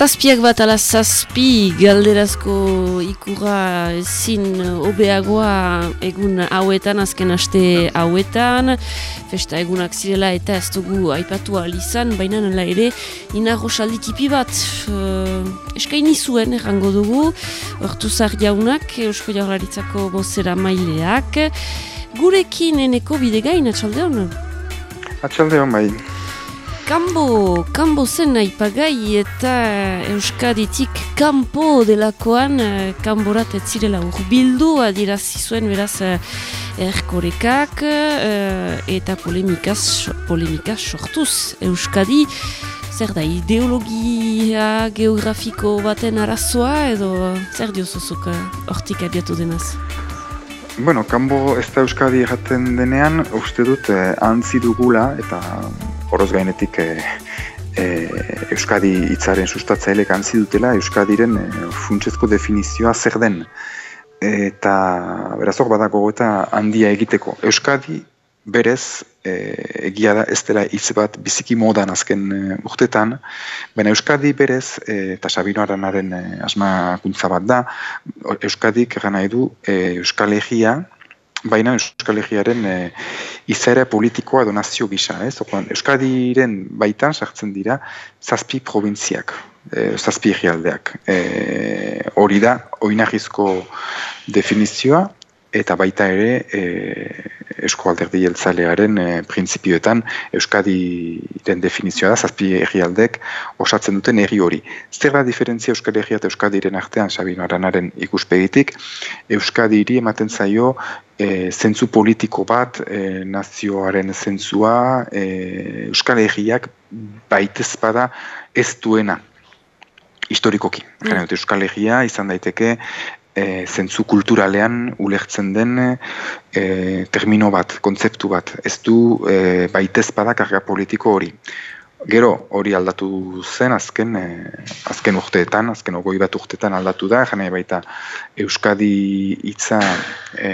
Zazpiak bat ala zazpi galderazko ikura ezin obeagoa egun hauetan, azken aste hauetan. Festa egunak zirela eta ez dugu aipatu alizan, baina nela ere inarro saldikipi bat uh, eskaini zuen errango dugu. Hortu jaunak, Eusko Jaurlaritzako bozera maileak. Gurekin eneko bidegain, atxalde hon? Atxalde hon bai. Kambo, kambo zen nahi pagai eta Euskaditik kampo delakoan eh, kamborat ez zirela urbildu adirazi zuen beraz eh, erkorekak eh, eta polemikaz, polemikaz sortuz Euskadi zer da ideologia geografiko baten arazoa edo zer diozuzuk hortik abiatu denaz? Bueno, kanbo ez da Euskadi jaten denean, uste dut eh, antzi dugula eta horoz gainetik e, e, Euskadi hitzaren sustatzailek antzi dutela Euskadiren e, funtsezko definizioa zer den eta berazok badako eta handia egiteko. Euskadi berez e, egia da ez dela hitz bat biziki modan azken e, urtetan, baina Euskadi berez e, eta Sabino Aranaren e, asmakuntza bat da, Euskadik gana edu e, Euskal Egia, baina Euskal Herriaren e, izaera politikoa donazio gisa. Ez? Euskadiren baitan sartzen dira zazpi provintziak, e, zazpi herrialdeak. E, hori da, oinahizko definizioa, eta baita ere e, esko alderdi jeltzalearen e, printzipioetan Euskadiren definizioa da, zazpi herrialdek osatzen duten herri hori. Zer da diferentzia Euskal Herria eta Euskadiren artean, Sabino Aranaren ikuspegitik, Euskadiri ematen zaio e, zentzu politiko bat, e, nazioaren zentzua, e, Euskal Herriak baitez bada ez duena historikoki. Mm. Euskal Herria izan daiteke e, zentzu kulturalean ulertzen den e, termino bat, kontzeptu bat. Ez du e, baitez bada karga politiko hori. Gero hori aldatu zen azken e, azken urteetan, azken ogoi bat urteetan aldatu da, jane baita Euskadi hitza e,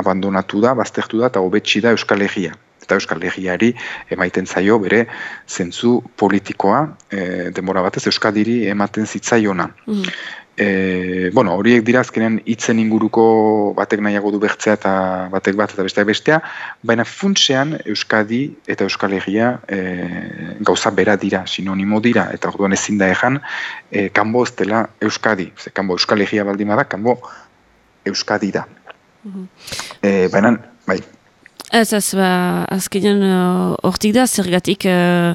abandonatu da, baztertu da, eta hobetsi da Euskal Herria. Eta Euskal Herriari emaiten zaio bere zentzu politikoa, e, demora batez Euskadiri ematen zitzaiona. Mm e, bueno, horiek dira azkenen hitzen inguruko batek nahiago du bertzea eta batek bat eta besteak bestea, baina funtsean Euskadi eta Euskal Herria e, gauza bera dira, sinonimo dira, eta orduan ezin da ejan, e, kanbo ez dela Euskadi, ze kanbo Euskal Herria baldima da, kanbo Euskadi da. Mm baina, bai, Ez ez, ba, azkenean uh, hortik da, zergatik uh,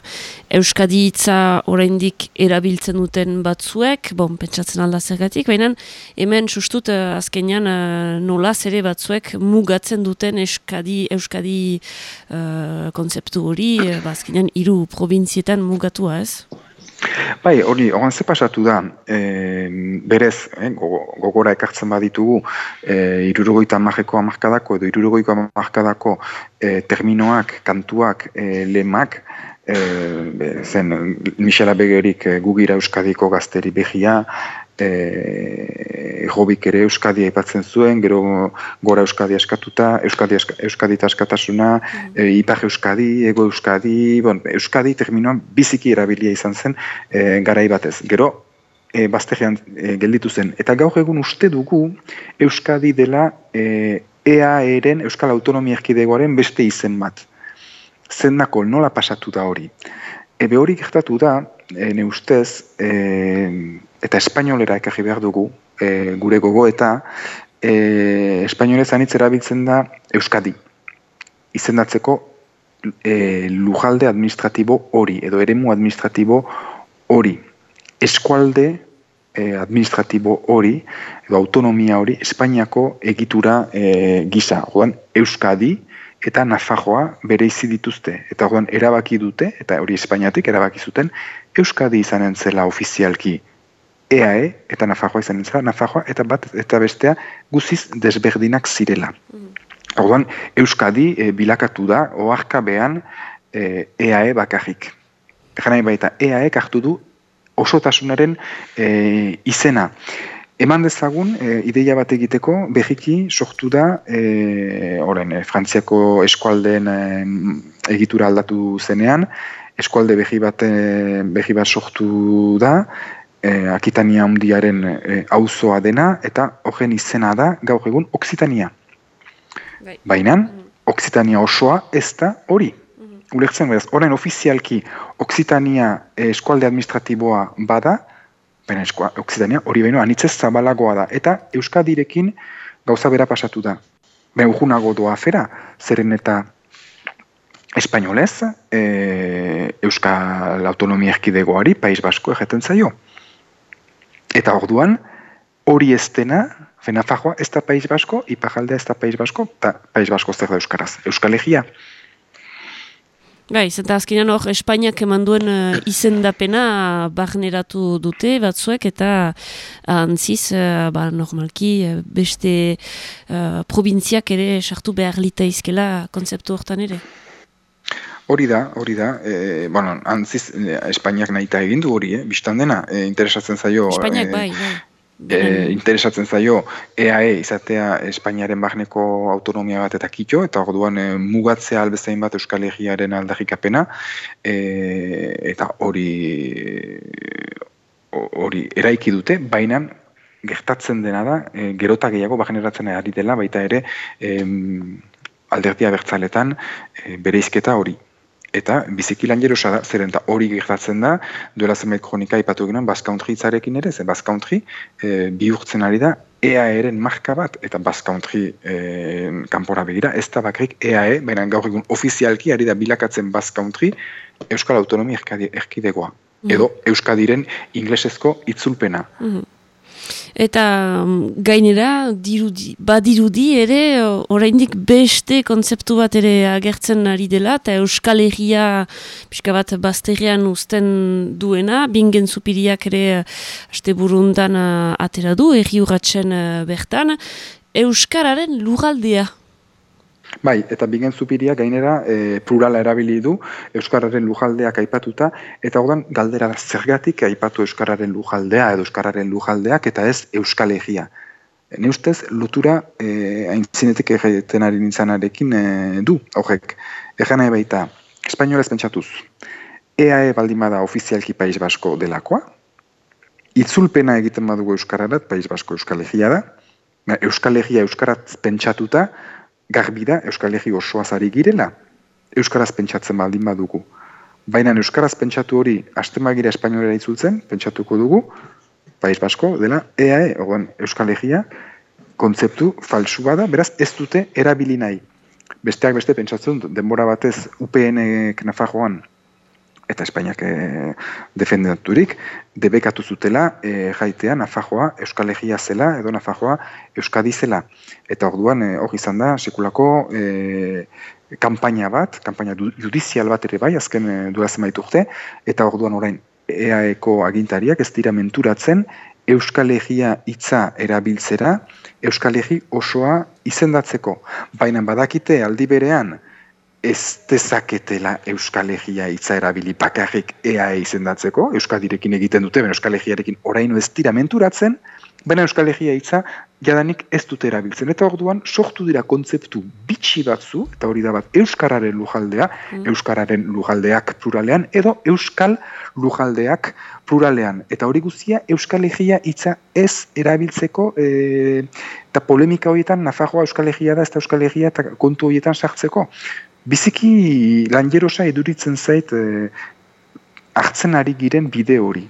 Euskadi hitza oraindik erabiltzen duten batzuek, bon, pentsatzen alda zergatik, baina hemen sustut uh, azkenean uh, nolaz ere batzuek mugatzen duten Euskadi, Euskadi uh, konzeptu hori, uh, ba, azkenean hiru provinzietan mugatua ez? Bai, hori, horan ze pasatu da, e, berez, eh, gogora ekartzen baditugu, e, irurogoita marreko amarkadako edo irurogoiko amarkadako e, terminoak, kantuak, e, lemak, e, zen, Michela Begerik gugira euskadiko gazteri behia, e, jobik ere Euskadi aipatzen zuen, gero gora Euskadi askatuta, Euskadi, Euskadi askatasuna, mm. e, Ipar Euskadi, Ego Euskadi, bon, Euskadi terminoan biziki erabilia izan zen e, garai batez. Gero, e, baztegean e, gelditu zen. Eta gaur egun uste dugu Euskadi dela e, EAEren Euskal Autonomia Erkidegoaren beste izen bat. Zendako nola pasatu da hori. Ebe hori gertatu da, e, ne ustez, e, eta espainolera ekarri behar dugu, e, gure gogo eta e, espainolez anitz erabiltzen da Euskadi. Izendatzeko e, lujalde administratibo hori, edo eremu administratibo hori. Eskualde e, administratibo hori, edo autonomia hori, Espainiako egitura e, gisa. Joan, Euskadi eta Nafajoa bere izi dituzte. Eta joan, erabaki dute, eta hori Espainiatik erabaki zuten, Euskadi izanen zela ofizialki EAE eta Nafarroa izan nintzela, Nafarroa eta bat eta bestea guziz desberdinak zirela. Mm. Orduan, Euskadi e, bilakatu da, oarka behan e, EAE bakarrik. Jana baita, EAE hartu du osotasunaren e, izena. Eman dezagun, e, ideia bat egiteko, behiki sortu da, e, oren, e, Frantziako eskualdeen e, egitura aldatu zenean, eskualde behi bat, behi bat sortu da, e, Akitania hundiaren e, auzoa dena, eta horren izena da gaur egun Oksitania. Bai. Baina, Mhm. Oksitania osoa ez da hori. Ulertzen beraz, orain ofizialki Oksitania eh, eskualde administratiboa bada, baina Oksitania hori baino anitzez zabalagoa da. Eta Euskadirekin gauza bera pasatu da. Baina urgunago doa afera, zeren eta espainolez, e, Euskal Autonomia Erkidegoari, País Basko egeten zaio. Eta orduan, hori ez dena, Fenafajoa ez da País Basko, Ipajaldea ez da País Basko, eta País Basko zer da Euskaraz. Euskal Egia. Bai, zenta azkenean hor Espainiak eman duen uh, izendapena barneratu dute batzuek eta antziz, uh, ba, normalki beste uh, probintziak ere sartu behar litaizkela kontzeptu hortan ere. Hori da, hori da. E, bueno, antziz, e, Espainiak nahita egin du hori, eh? bistan dena, e, interesatzen zaio... Espainiak e, bai, bai. e, interesatzen zaio EAE izatea Espainiaren barneko autonomia bat eta kitxo, eta orduan e, mugatzea albezain bat Euskal Herriaren aldarrikapena, e, eta hori ho- hori eraiki dute, baina gertatzen dena da, e, gerota gehiago bageneratzen ari dela, baita ere em, alderdia bertzaletan e, bereizketa hori. Eta biziki lan jerosa da, zeren eta hori gertatzen da, duela zenbait kronika ipatu ginen, Basque Country hitzarekin ere, ze Basque Country e, bihurtzen ari da EAE-ren marka bat, eta Basque Country e, kanpora begira, ez da bakrik EAE, baina gaur egun ofizialki ari da bilakatzen Basque Country Euskal Autonomia Erkidegoa. Edo Euskadiren inglesezko itzulpena. Mhm. Eta mm, gainera, dirudi, badirudi ere, oraindik beste kontzeptu bat ere agertzen ari dela, eta Euskal Herria pixka bat bazterrean uzten duena, bingen zupiriak ere aste burundan atera du, erri urratzen bertan, Euskararen lugaldea. Bai, eta bigen zupiria gainera e, plurala erabili du Euskararen lujaldeak aipatuta, eta ordan galdera zergatik aipatu Euskararen lujaldea edo Euskararen lujaldeak eta ez Euskal Herria. Ne ustez, lotura e, aintzinetik egiten ari nintzanarekin e, du, horrek. Egan nahi baita, espainolez pentsatuz, EAE baldin bada ofizialki País Basko delakoa, itzulpena egiten badugu Euskararat, País Basko Euskal Herria da, Euskal Herria Euskaraz pentsatuta, garbi da Euskal Herri osoaz ari girela, Euskaraz pentsatzen baldin badugu. Baina Euskaraz pentsatu hori, astemagira espainolera itzultzen, pentsatuko dugu, País Basko dela EAE, orduan Euskal Herria, kontzeptu falsu bada, beraz ez dute erabili nahi. Besteak beste pentsatzen denbora batez UPN-ek Nafarroan eta Espainiak e, defendaturik, debekatu zutela e, jaitea Nafarroa Euskal Herria zela edo Nafarroa Euskadi zela. Eta orduan e, hor izan da sekulako e, kanpaina bat, kanpaina judizial bat ere bai, azken e, duela zenbait urte, eta orduan orain EAeko agintariak ez dira menturatzen Euskal Herria hitza erabiltzera Euskal Herri osoa izendatzeko. Baina badakite aldi berean ez dezaketela Euskal Herria hitza erabili bakarrik EAE izendatzeko, Euskadirekin egiten dute, baina Euskal Herriarekin oraino ez dira menturatzen, baina Euskal Herria hitza jadanik ez dute erabiltzen. Eta orduan sortu dira kontzeptu bitxi batzu, eta hori da bat Euskararen lujaldea, Euskararen lujaldeak pluralean, edo Euskal lujaldeak pluralean. Eta hori guztia Euskal Herria hitza ez erabiltzeko, e, eta polemika horietan Nafarroa Euskal Herria da, ez da Euskal Herria eta kontu horietan sartzeko. Biziki lanjerosa eduritzen zait e, hartzen ari giren bide hori.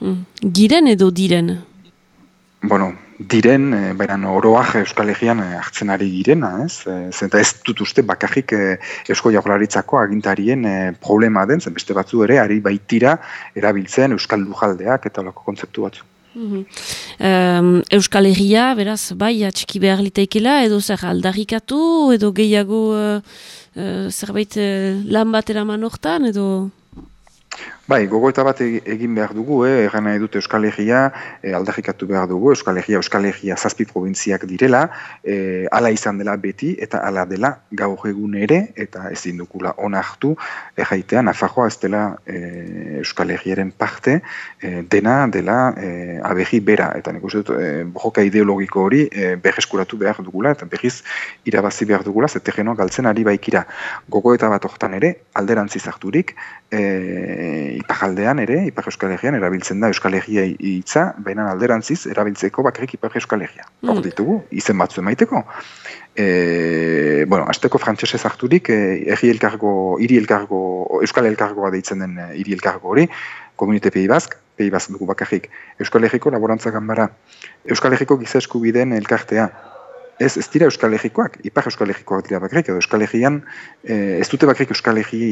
Mm. Giren edo diren? Bueno, diren, e, baina oroak Euskal Herrian e, hartzen ari girena, ez? E, zenta ez dut uste bakarrik e, Eusko Jaurlaritzako agintarien e, problema den, zen beste batzu ere, ari baitira erabiltzen Euskal Lujaldeak eta lako kontzeptu batzu. Mhm. Em, Euskal Herria, beraz, bai, atxiki behar liteikela, edo zer aldarrikatu, edo gehiago eh, eh, zerbait eh, lan bat eraman hortan, edo... Bai, gogoeta bat eg- egin behar dugu, eh? erran nahi dute Euskal Herria, eh, aldarrikatu behar dugu, Euskal Herria, Euskal Herria zazpi probintziak direla, eh, ala izan dela beti, eta ala dela gaur egun ere, eta ezin dugula onartu, erraitea, Nafarroa ez dela eh, Euskal Herriaren parte, eh, dena dela eh, aberri bera, eta nik uste dut, eh, borroka ideologiko hori eh, berreskuratu behar dugula, eta berriz irabazi behar dugula, ze terrenoa galtzen ari baikira. Gogoeta bat hortan ere, alderantziz harturik, eh, ipajaldean ere, ipar euskal herrian, erabiltzen da euskal herria hitza, baina alderantziz, erabiltzeko bakarrik ipar euskal herria. Mm. Hor ditugu, izen batzu emaiteko. E, bueno, azteko frantsesez harturik, e, erri elkargo, iri elkargo, euskal elkargoa deitzen den iri elkargo hori, komunite pei bazk, pei bazk dugu bakarrik, euskal herriko laborantza ganbara, euskal herriko biden elkartea, ez, ez dira Euskal Herrikoak, ipar Euskal Herrikoak dira bakrik, edo Euskal Herrian eh, ez dute bakrik Euskal Herri,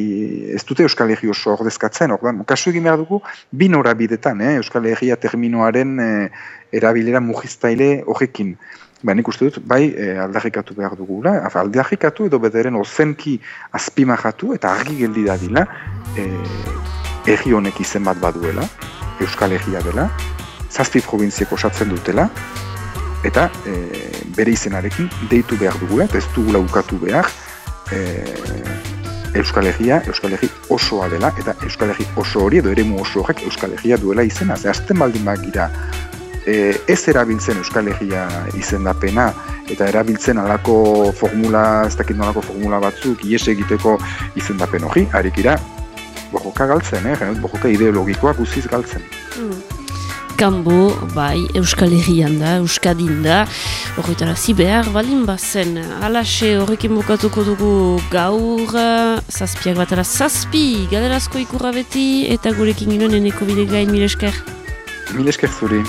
ez dute Euskal Herri oso ordezkatzen, ordan, kasu egin behar dugu, bi bidetan, eh, Euskal Herria terminoaren eh, erabilera mugiztaile horrekin. Ba, nik uste dut, bai, eh, aldarrikatu behar dugula, aldarrikatu edo bederen ozenki azpimahatu eta argi geldi dadila eh, erri honek izen bat baduela, Euskal Herria dela, zazpi provinzieko osatzen dutela, eta e, bere izenarekin deitu behar dugula, eta ez dugula ukatu behar e, Euskal Herria, Euskal Herri osoa dela, eta Euskal Herri oso hori edo eremu oso horrek Euskal Herria duela izena. Ze azten baldin bagira e, ez erabiltzen Euskal Herria izendapena, eta erabiltzen alako formula, ez dakit nolako formula batzuk, ies egiteko izendapen hori, harik ira, bojoka galtzen, eh? bojoka ideologikoak guziz galtzen. Mm kanbo, bai, Euskal Herrian da, Euskadin da, horretara zibear, balin bazen, alaxe horrekin bukatuko dugu gaur, zazpiak batara zazpi, galerazko ikurra beti, eta gurekin ginen eneko bide gain, milesker? Milesker zuri.